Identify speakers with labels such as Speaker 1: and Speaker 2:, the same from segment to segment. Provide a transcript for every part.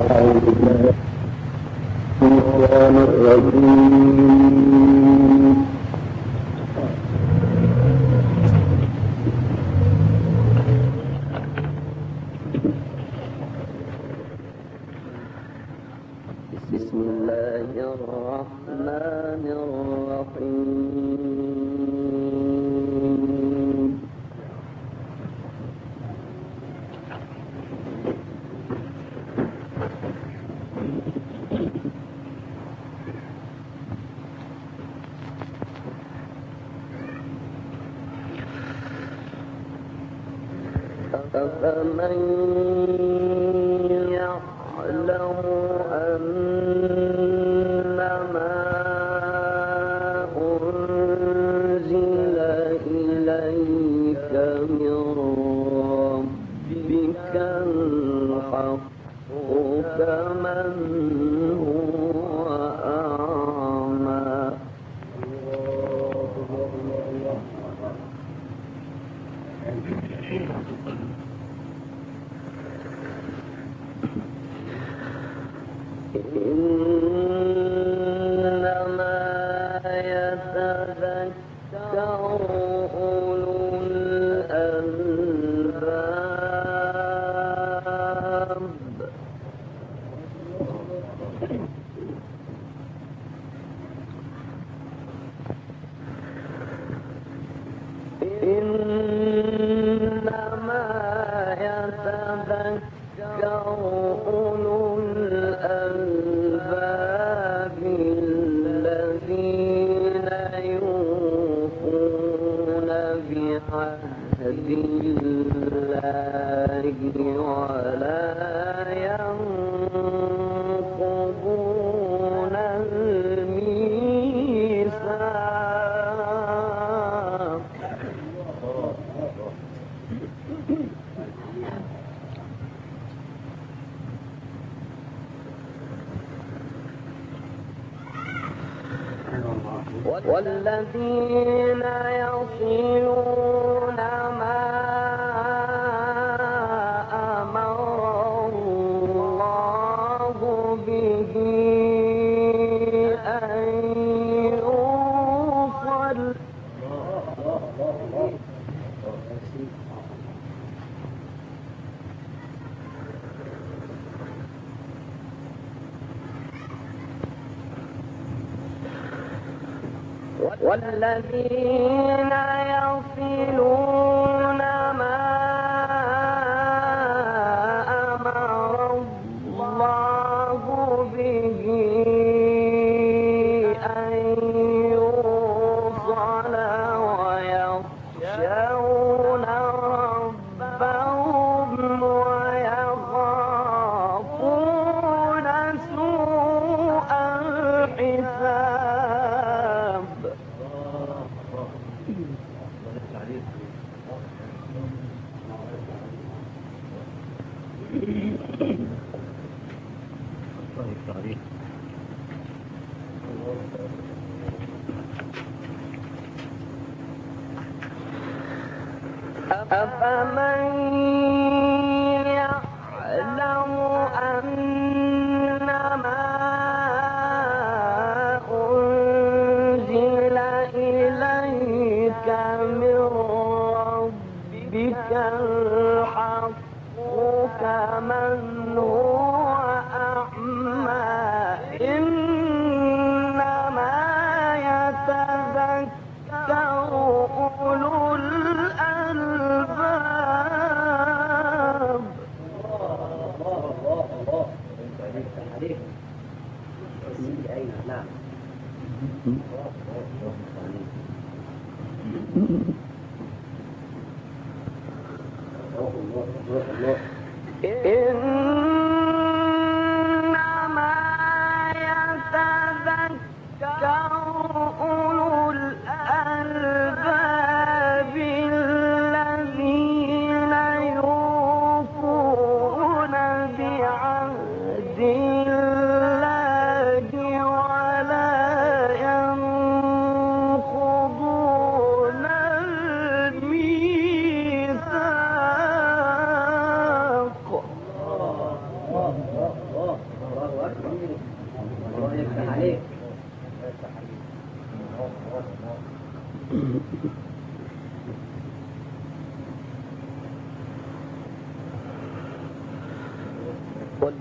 Speaker 1: والذين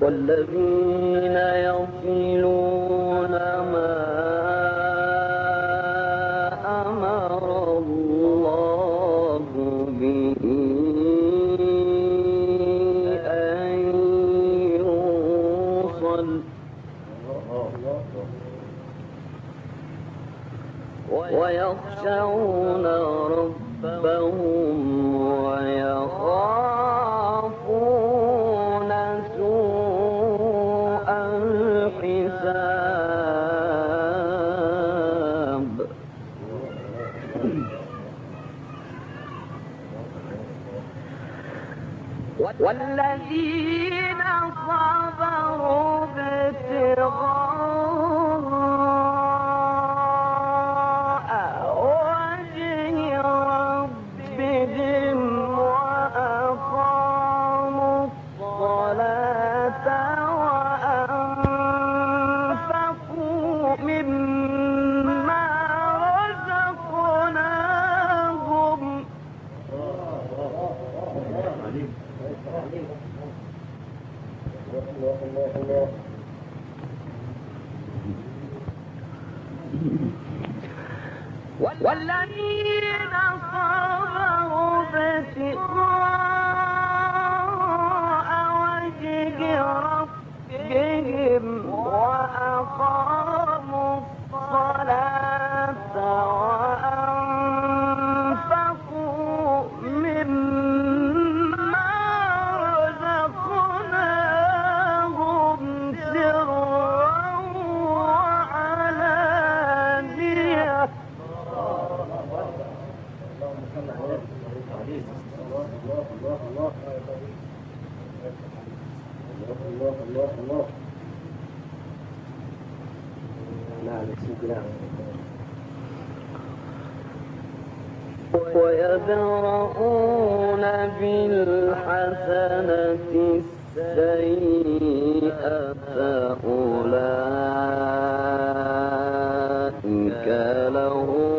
Speaker 1: والذين أولئك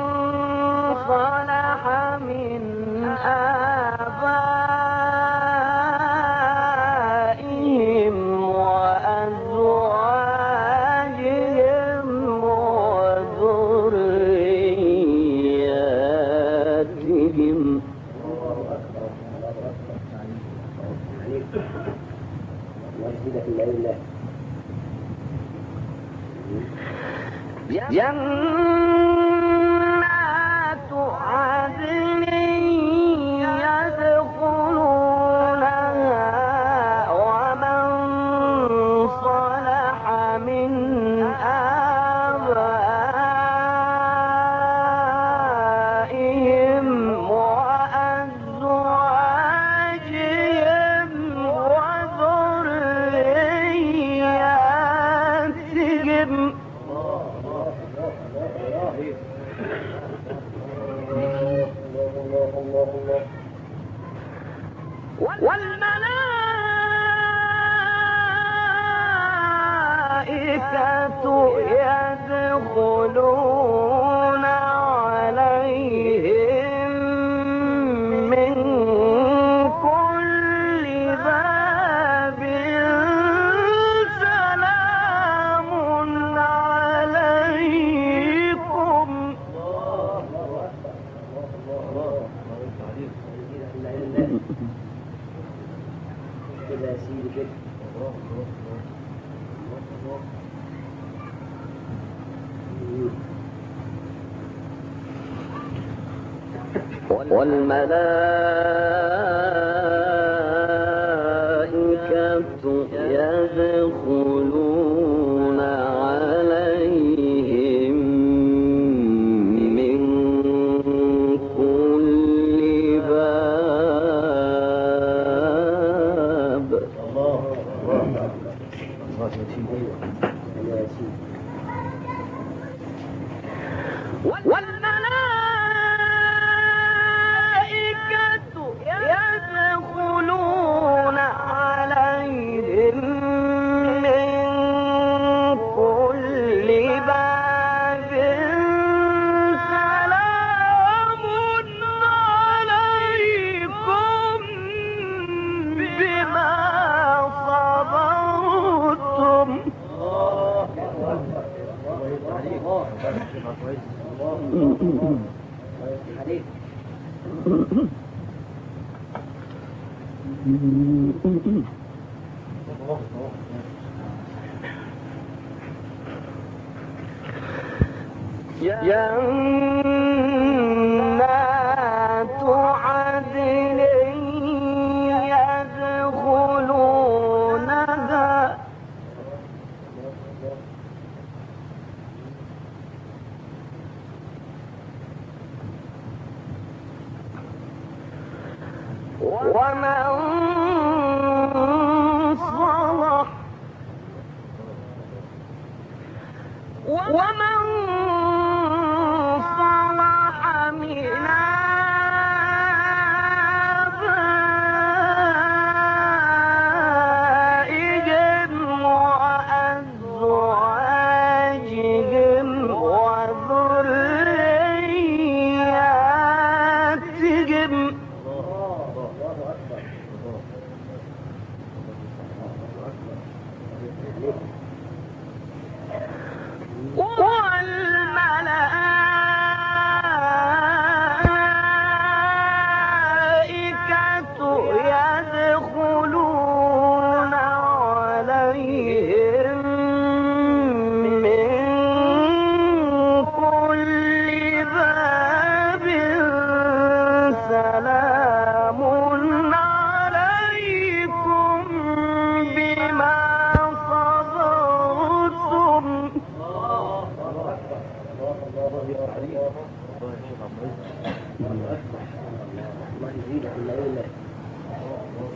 Speaker 1: والملائكة
Speaker 2: ينفع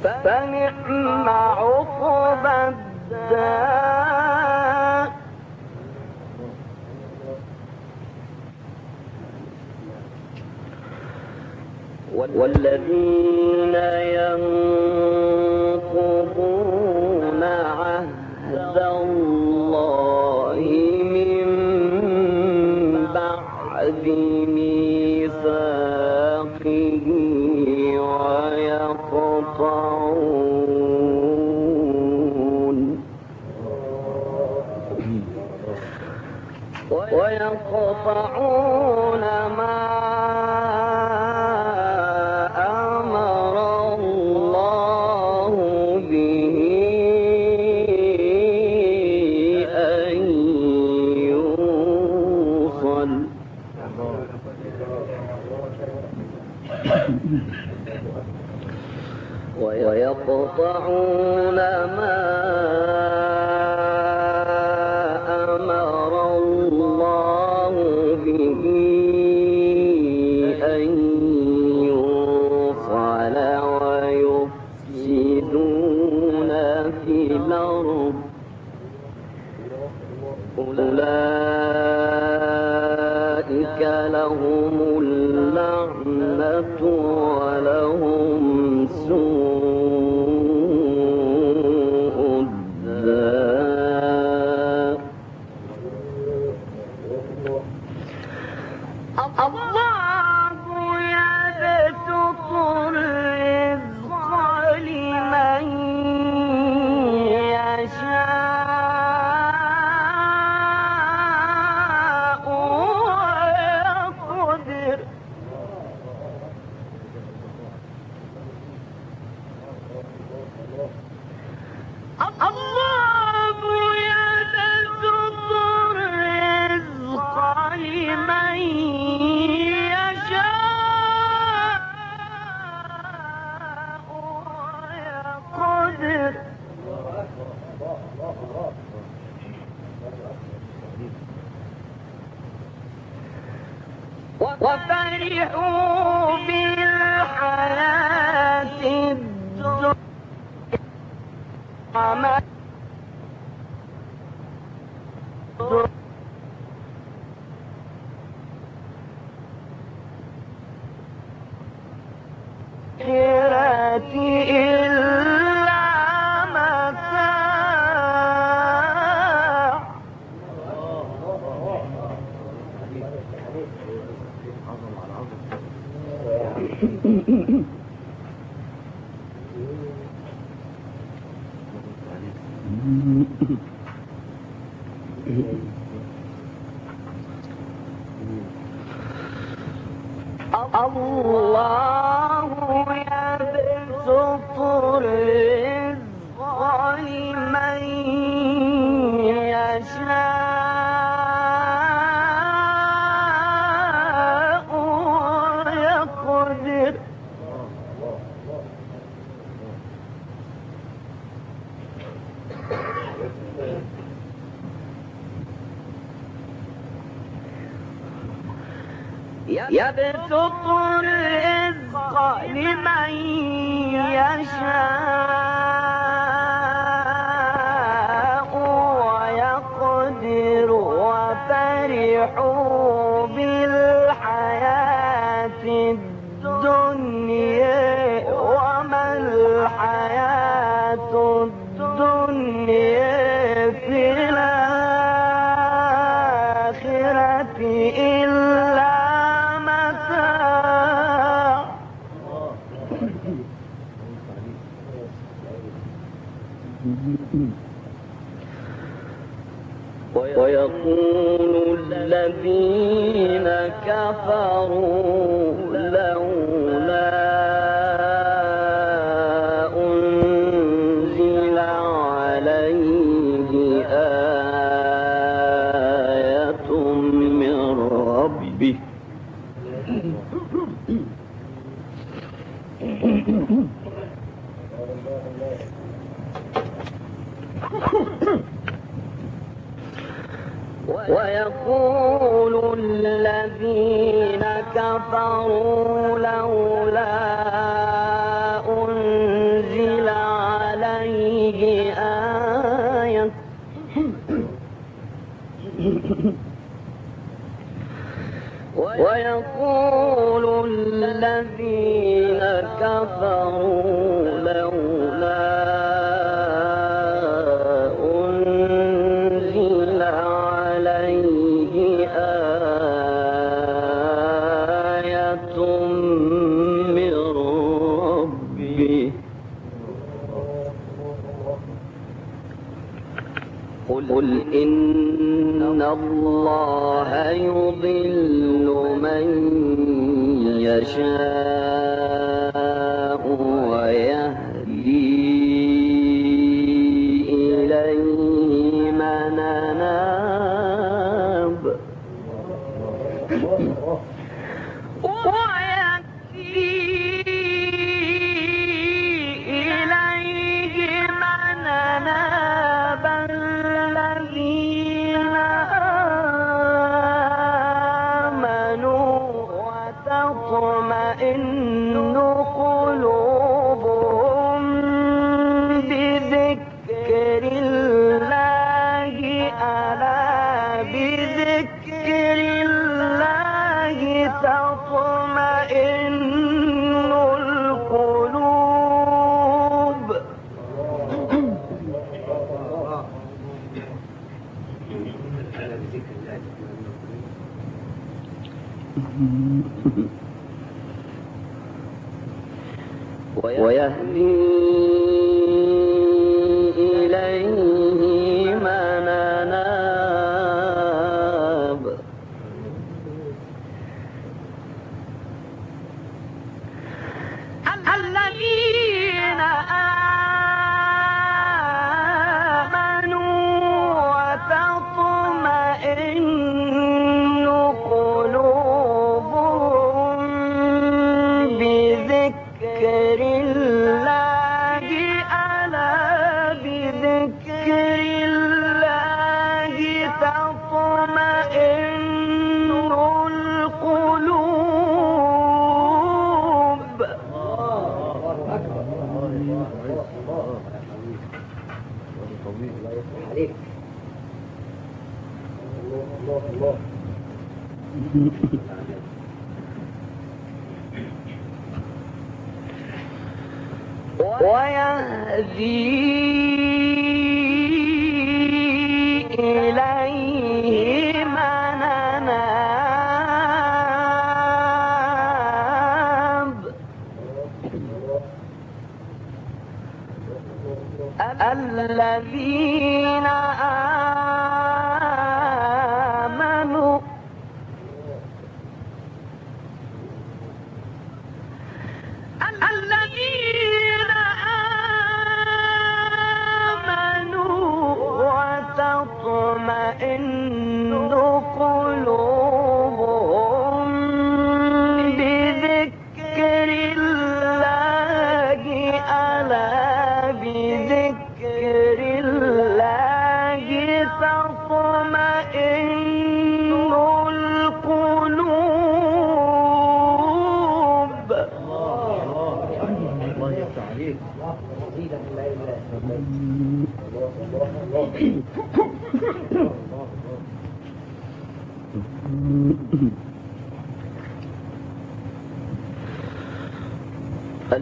Speaker 1: فنعم عقب الدار والذين ينظرون يقطعون ما أمر الله به أن يوصل. ويقطعون اللہ يبسط الرزق لمن يشاء. كفروا لولا أنزل عليه آية من ربه. كفروا لولا أنزل عليه آية. ويقول الذين كفروا يشاء الله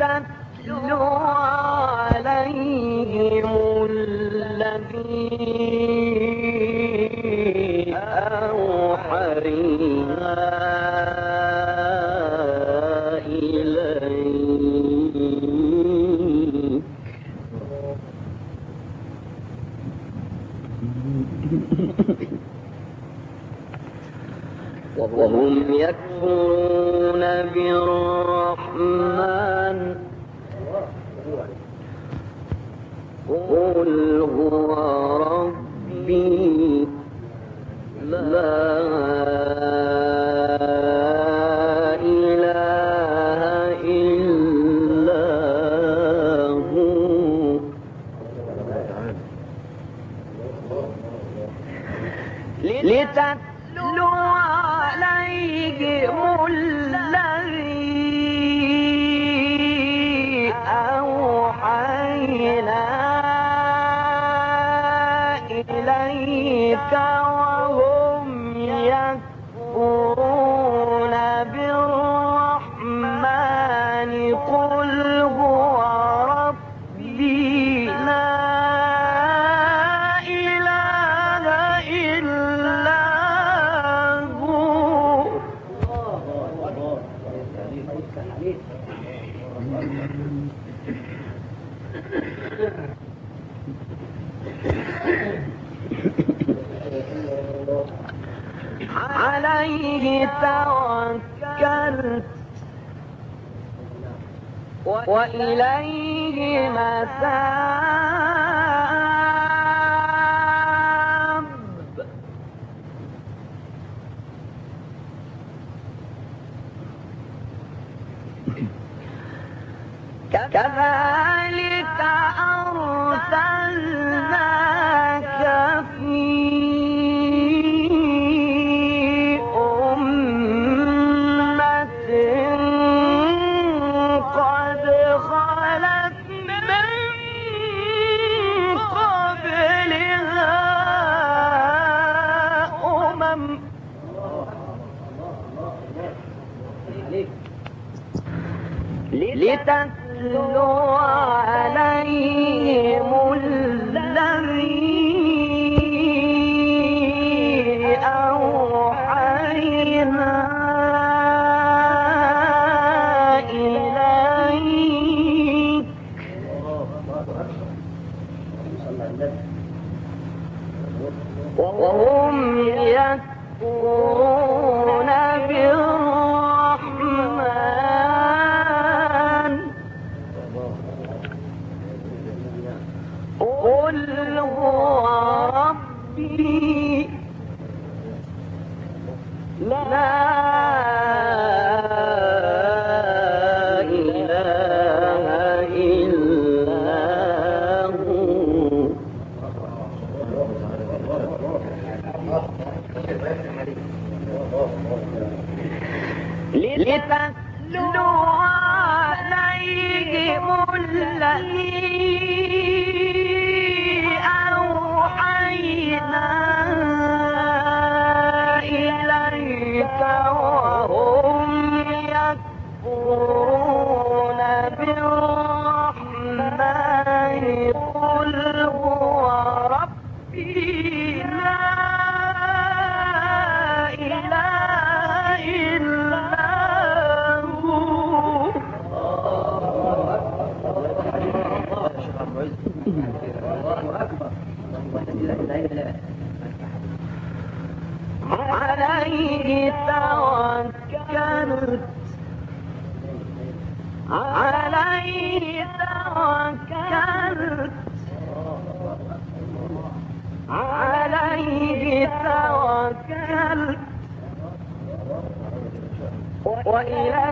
Speaker 1: تتلو عليهم الذي أوحينا وهم يكفرون بالرسل قل هو ربي إليك توكلت عليه توكلت عليه توكلت. وإليه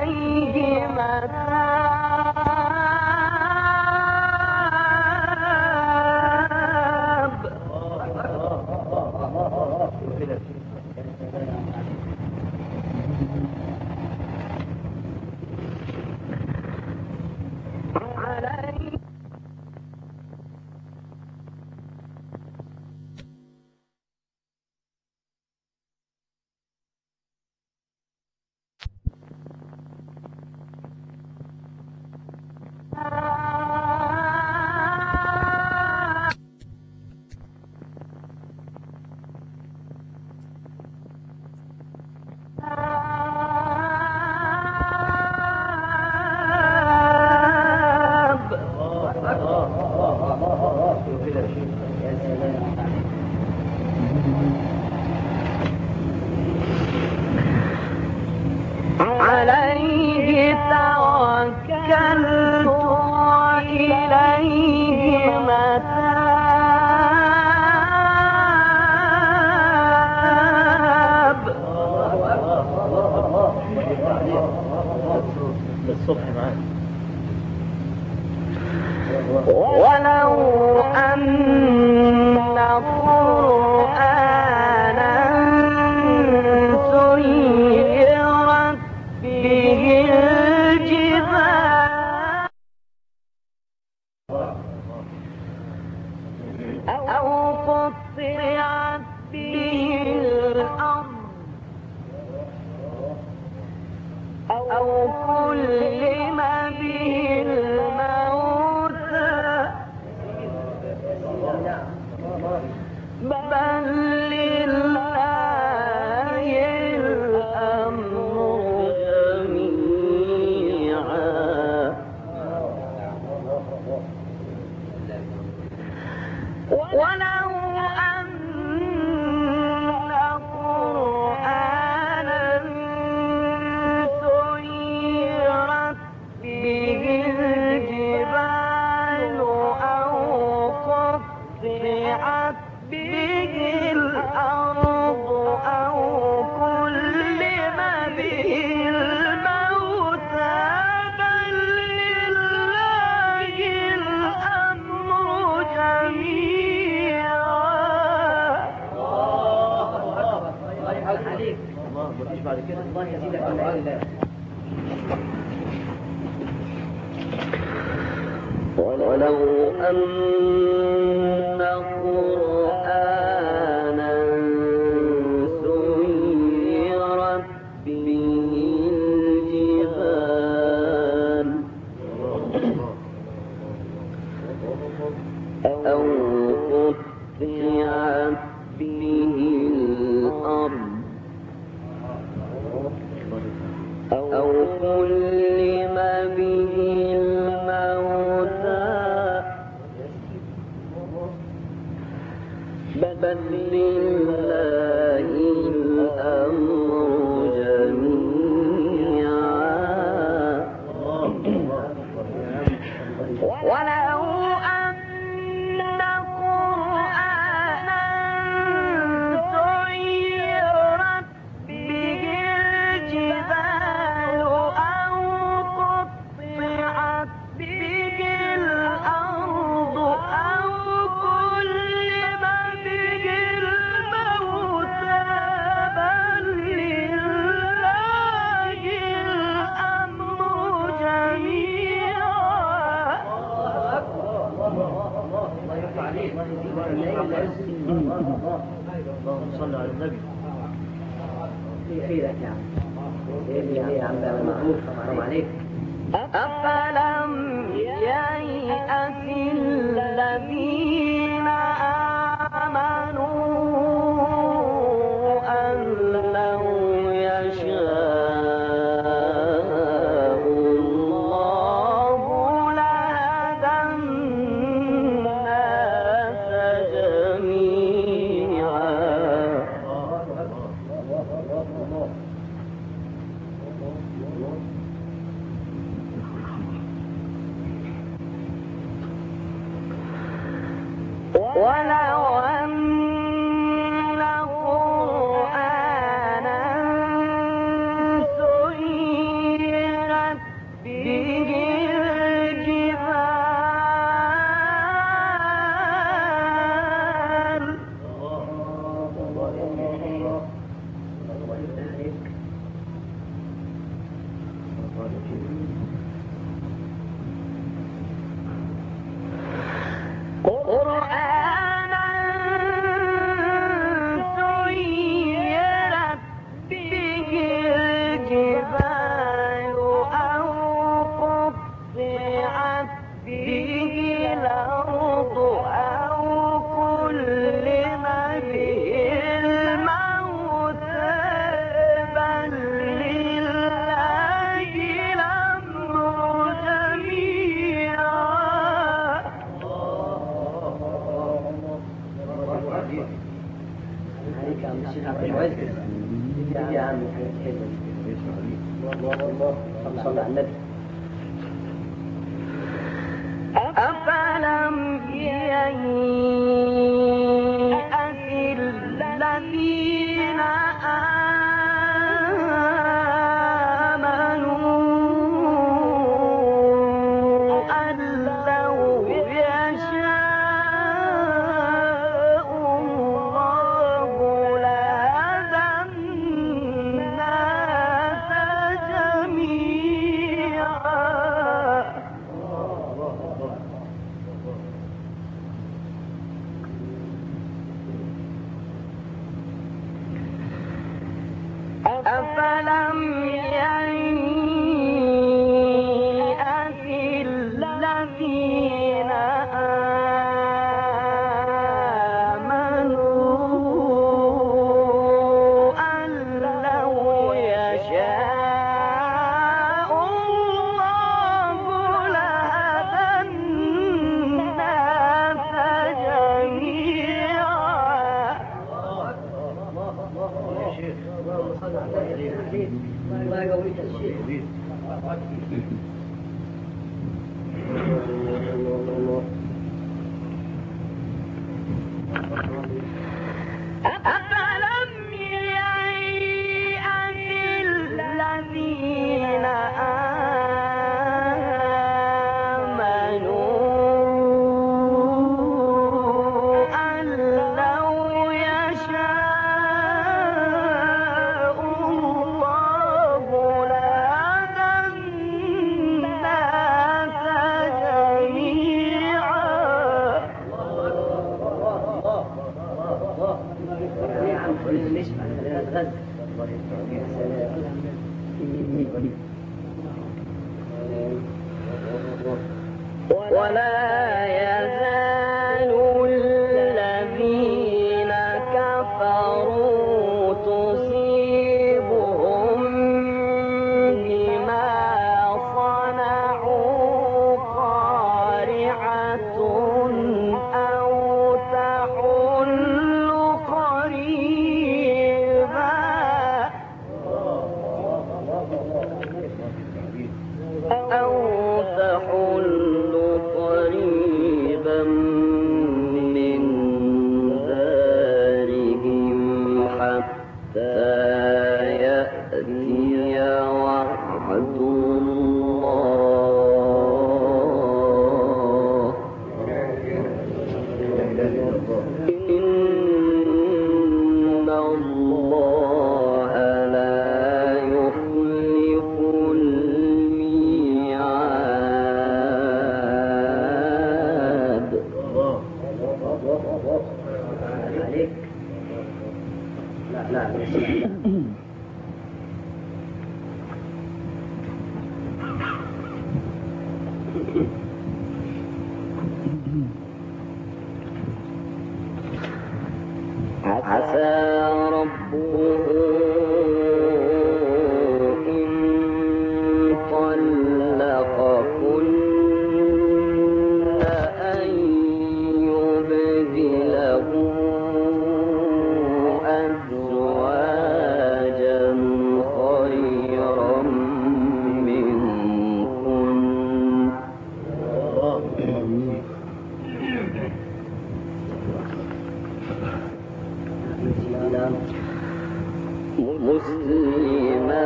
Speaker 1: مسلمات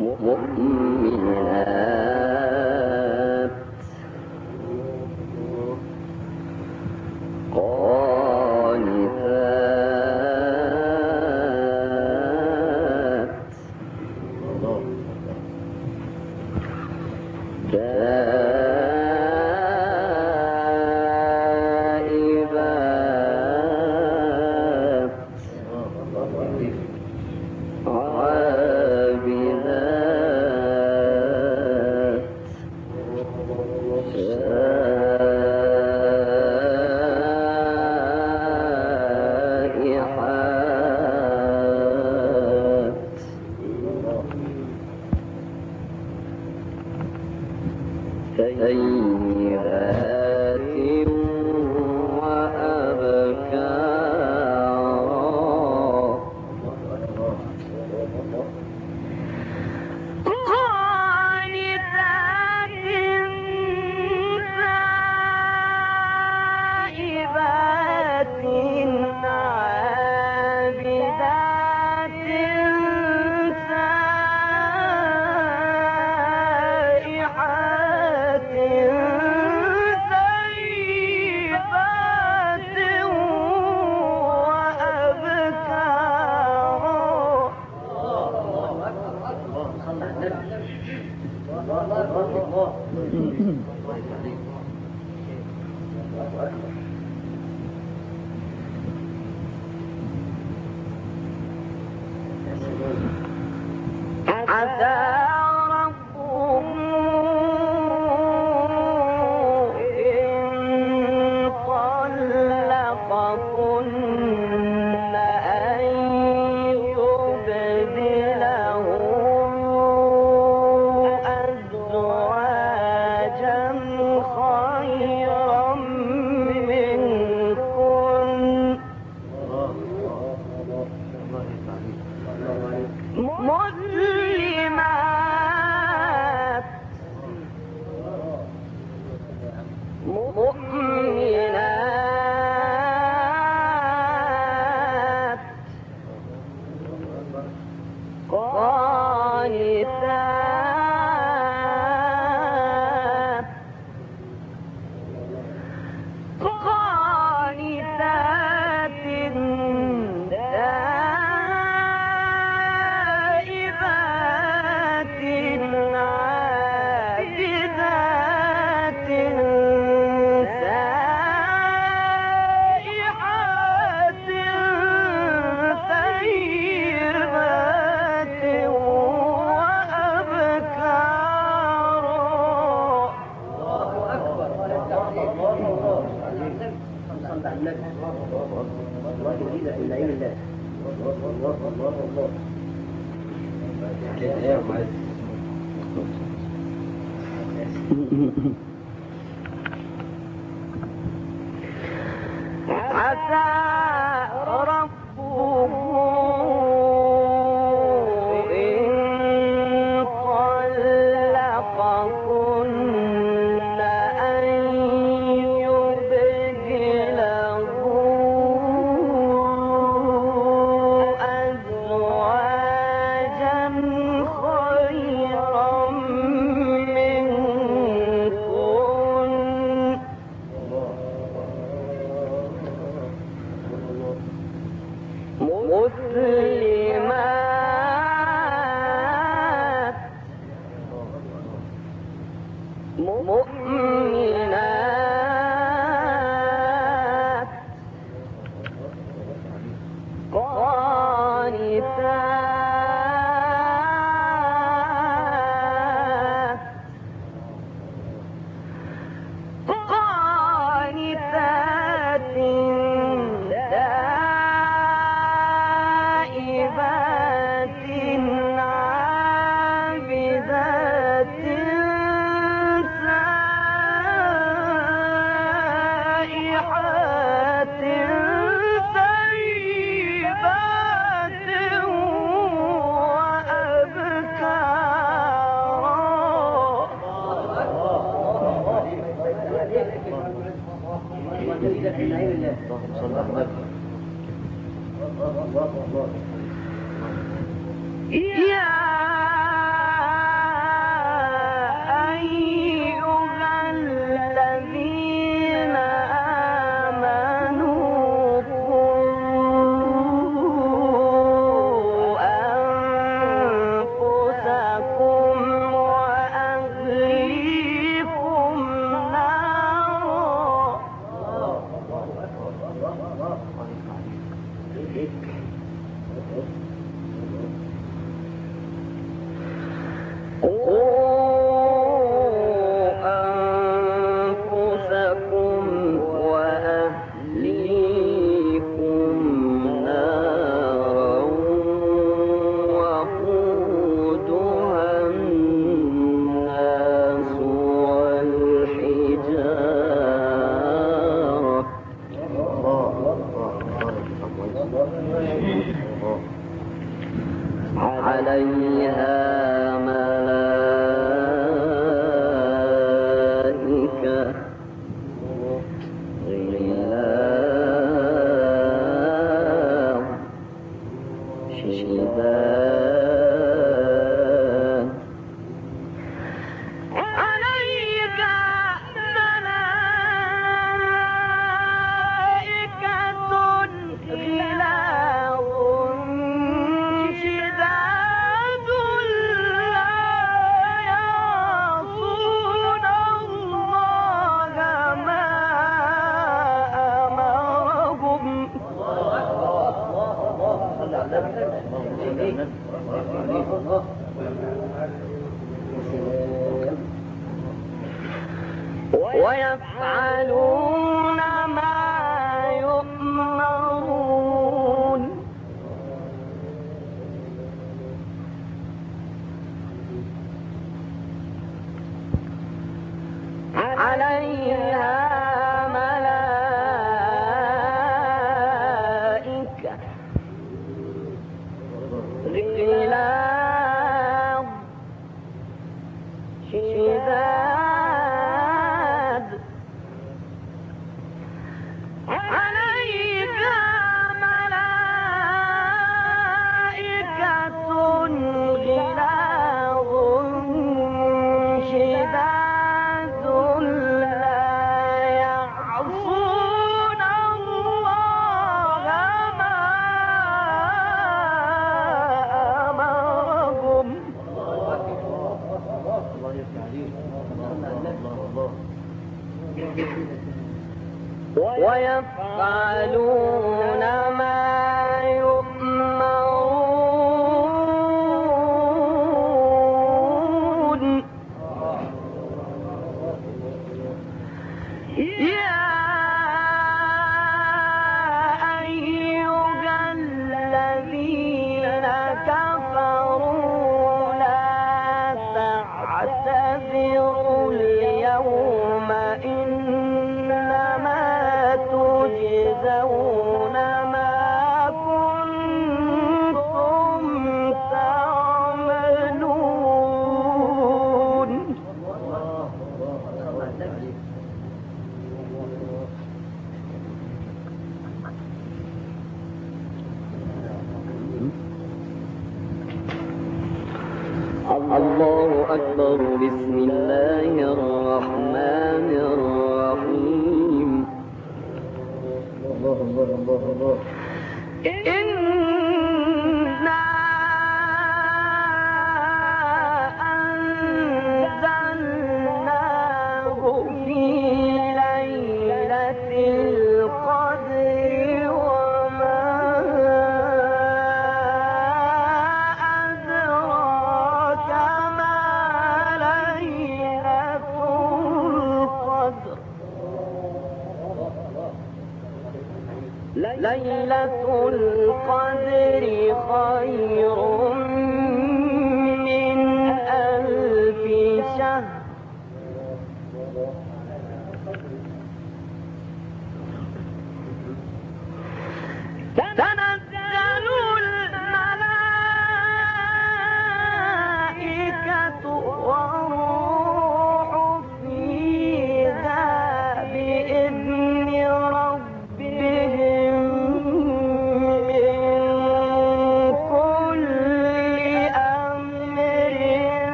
Speaker 1: مؤمنات عسى É, Não vai mas.